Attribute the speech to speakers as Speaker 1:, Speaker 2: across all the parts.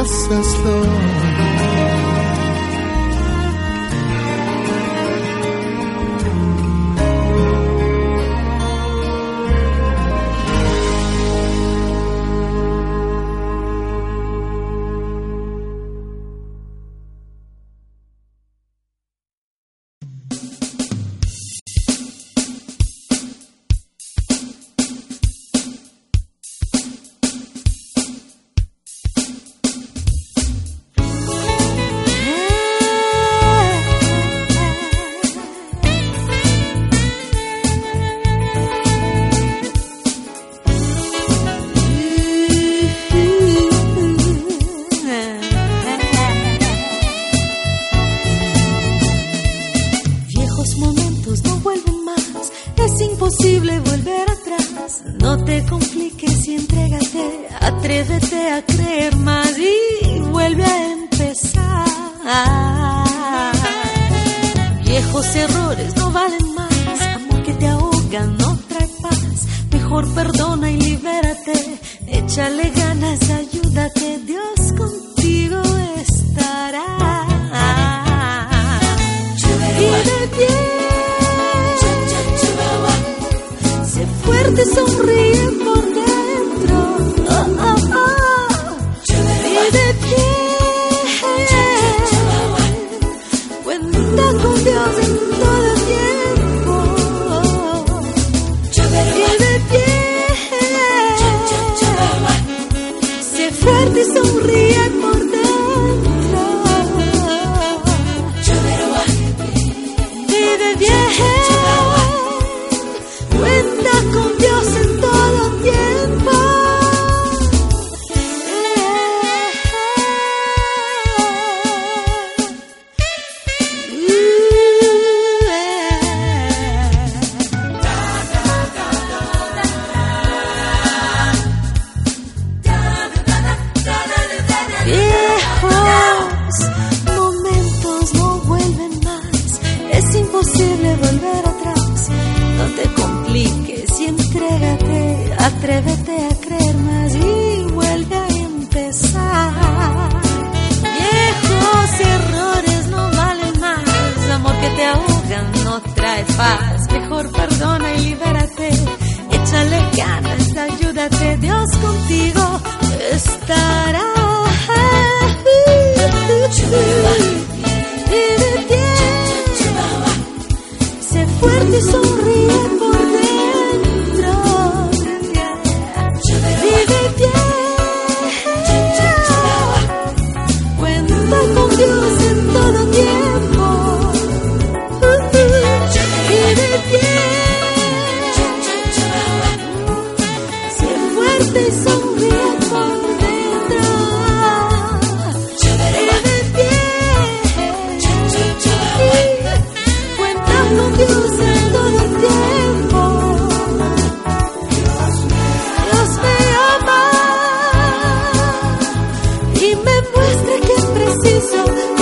Speaker 1: process, Lord.
Speaker 2: mejor perdona y libérate, échale ganas, ayúdate, Dios contigo estará. Y de pie, sé fuerte sonriendo. Es imposible volver atrás. No te compliques y entrégate, atrévete y me muestra que es preciso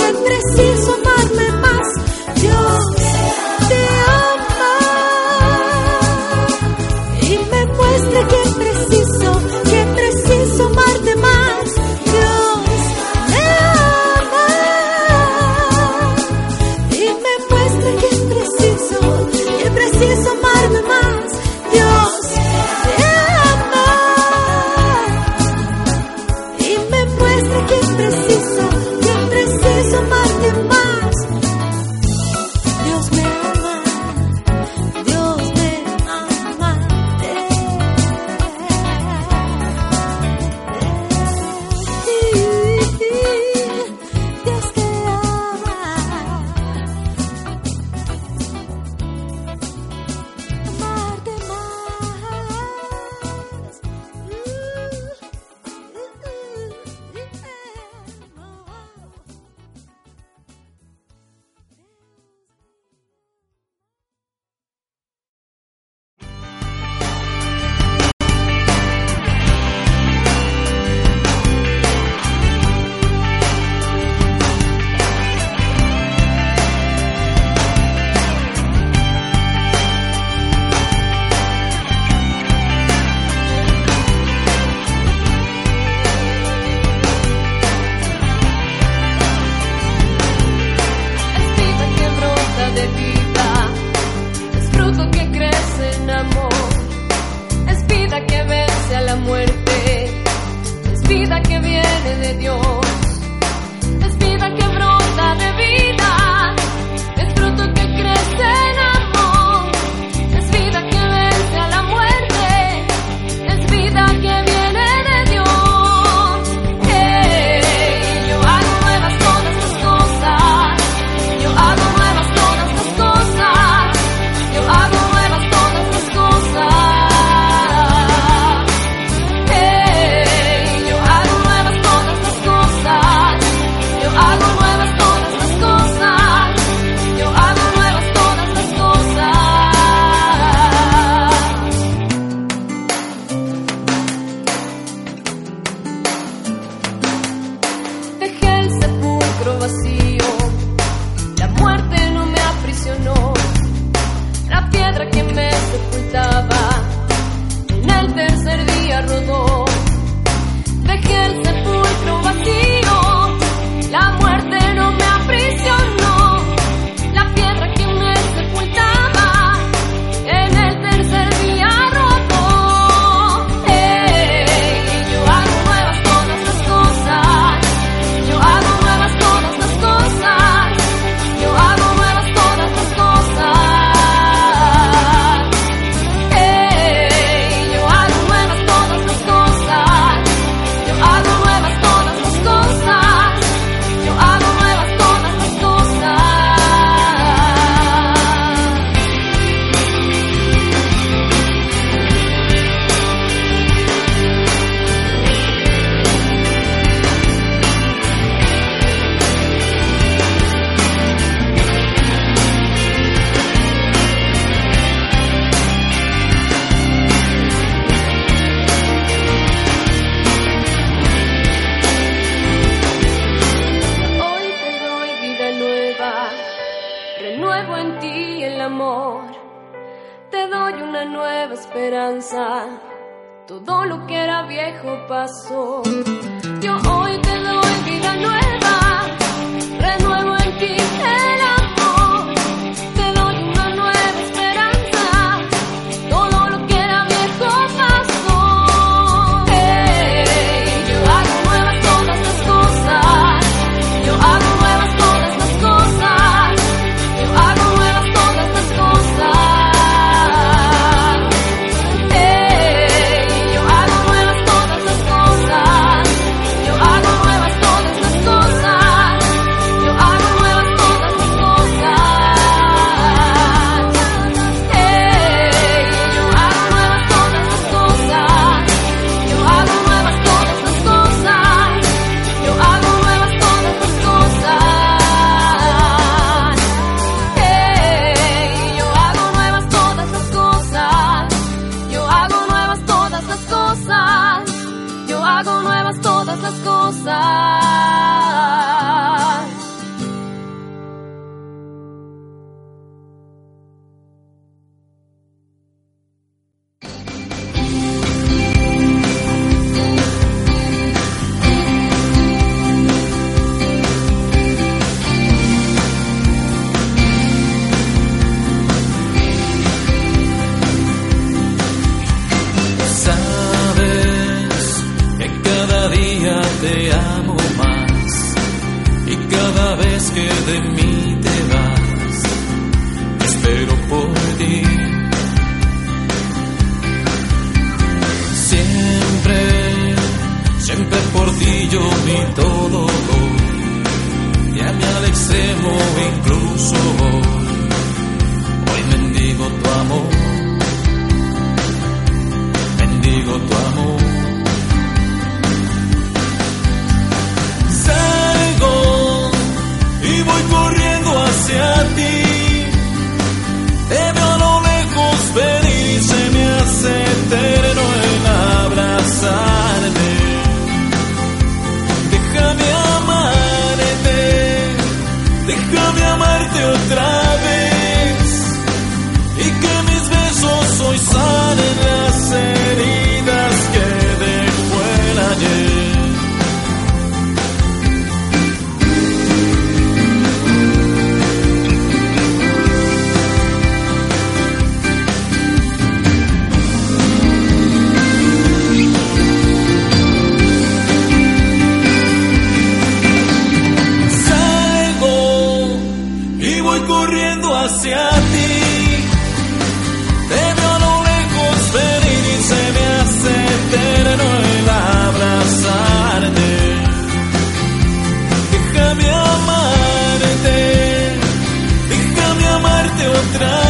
Speaker 2: encontrar.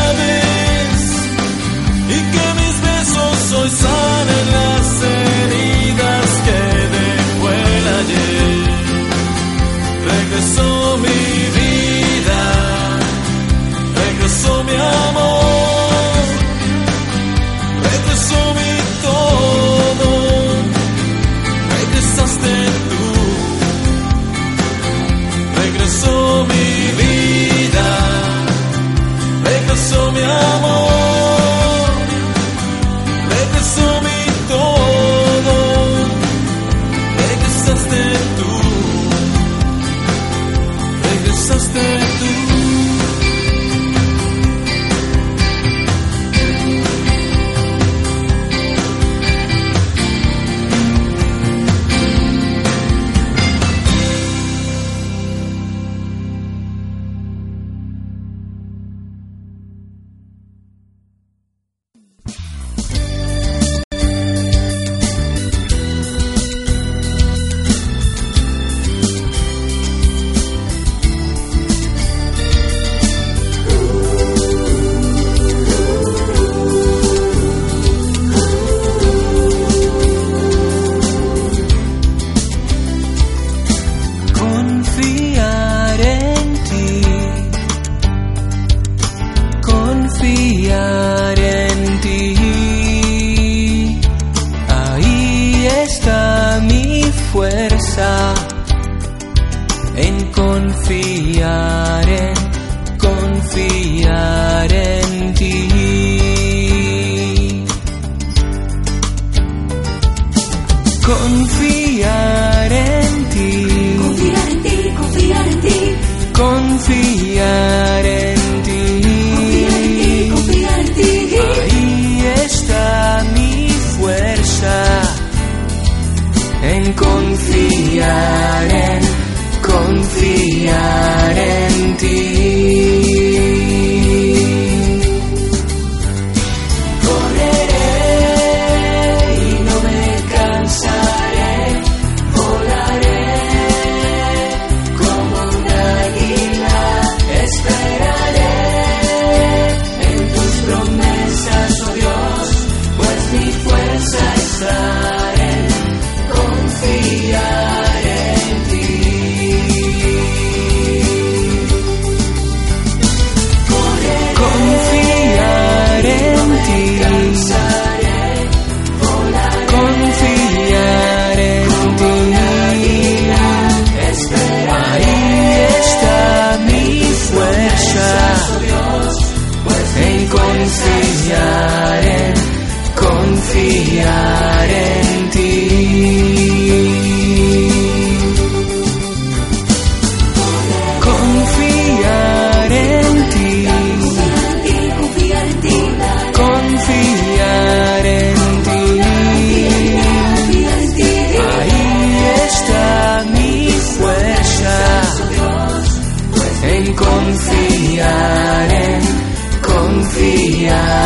Speaker 2: yeah.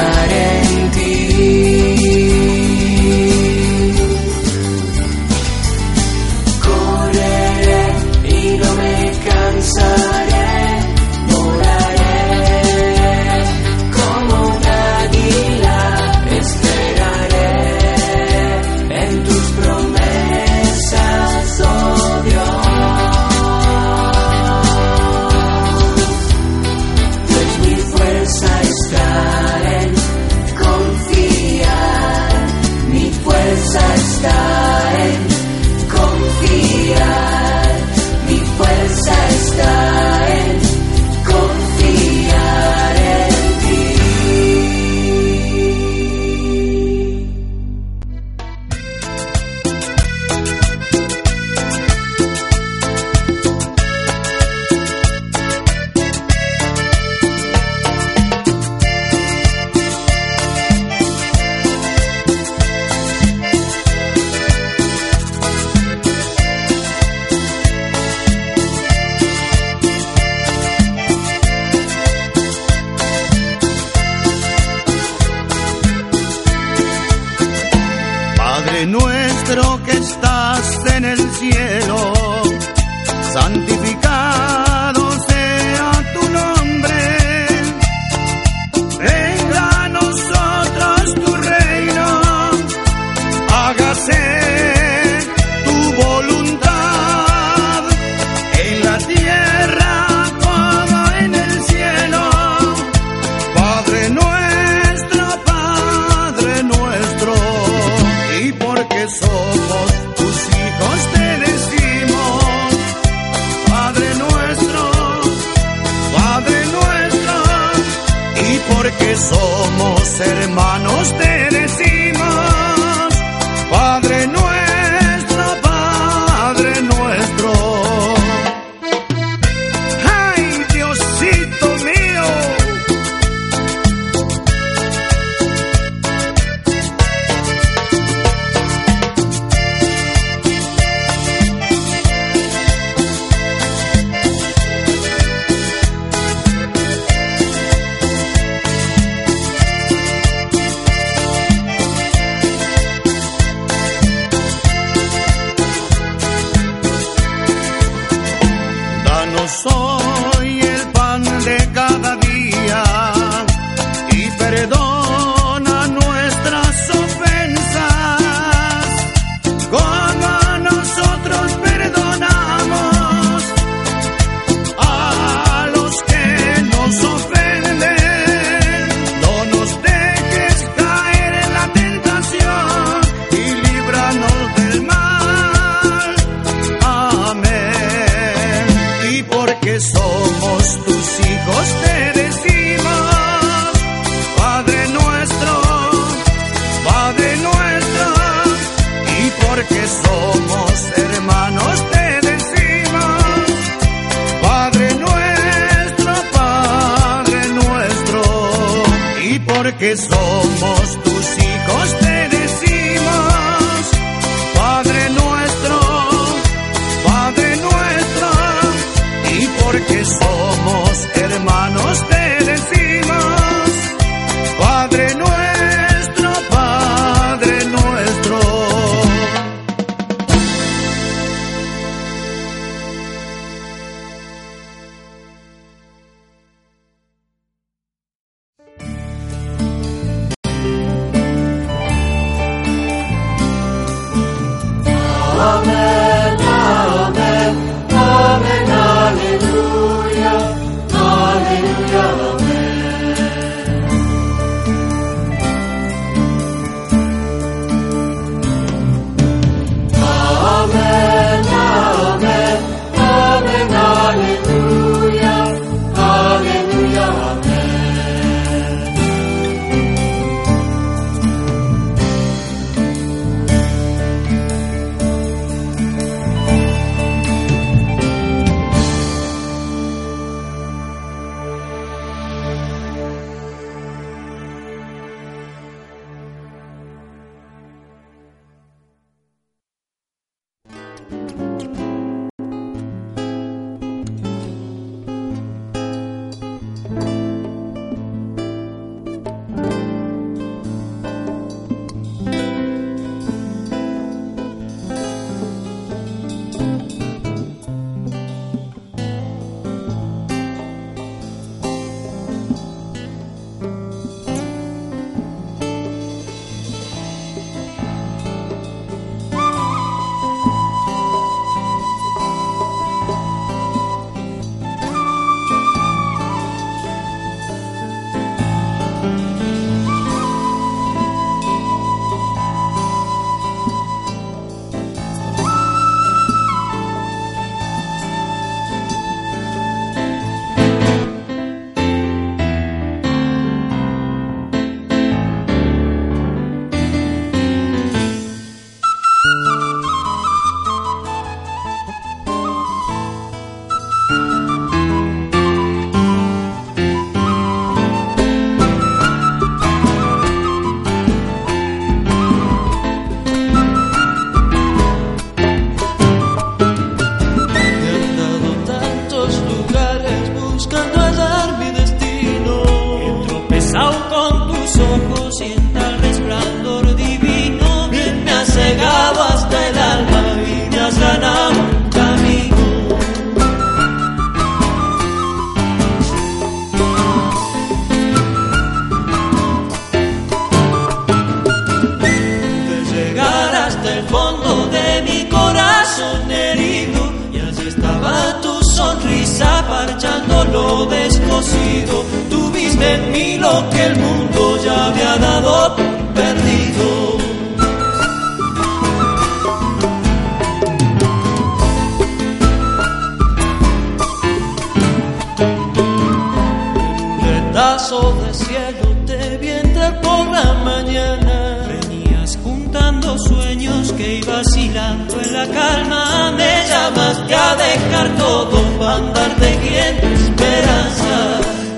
Speaker 2: que
Speaker 3: iba vacilando en la calma me llamaste a dejar todo para andar de bien esperanza.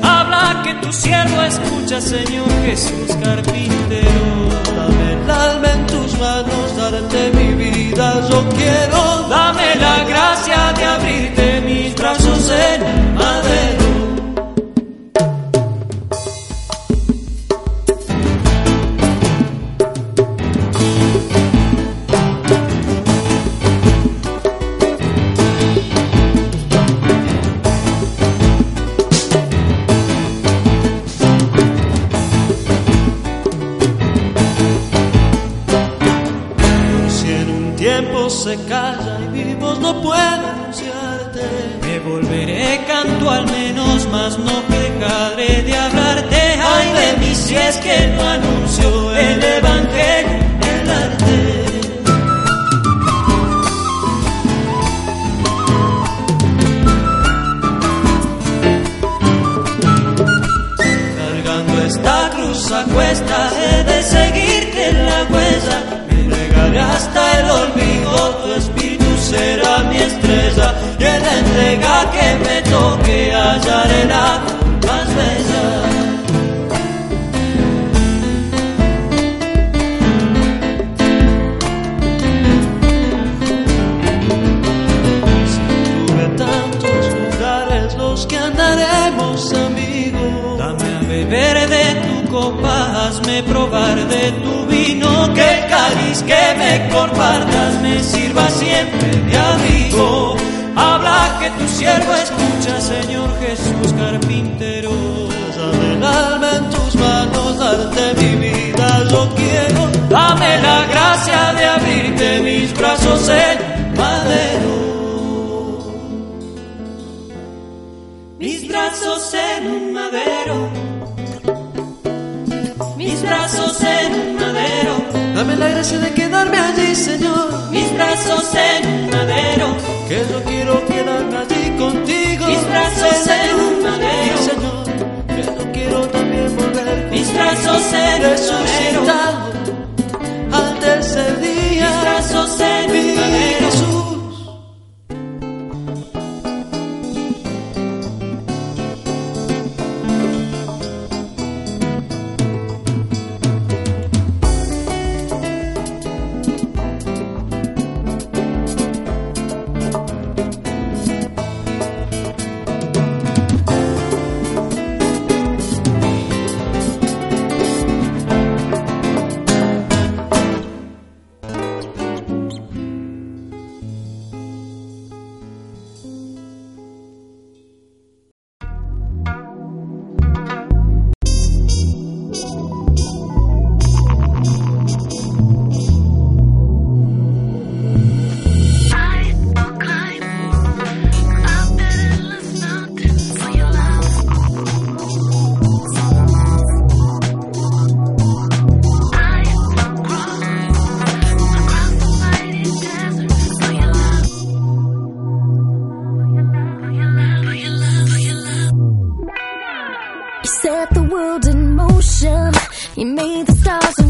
Speaker 3: Habla que tu siervo escucha Señor Jesús carpintero. Dame el alma en tus manos darte mi vida yo quiero. Dame la gracia de
Speaker 4: You made the stars.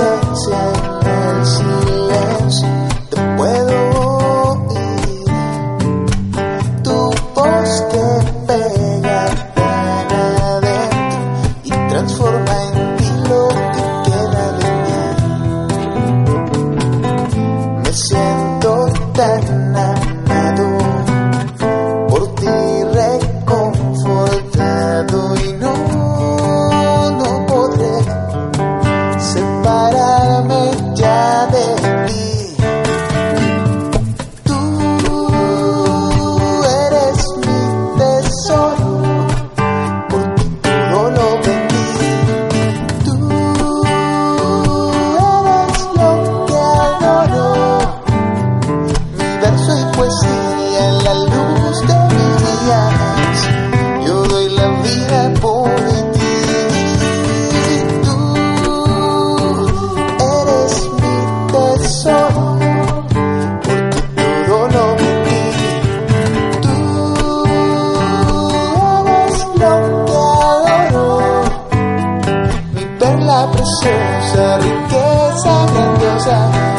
Speaker 4: sunset and she left the Jesús, riqueza
Speaker 1: grandiosa.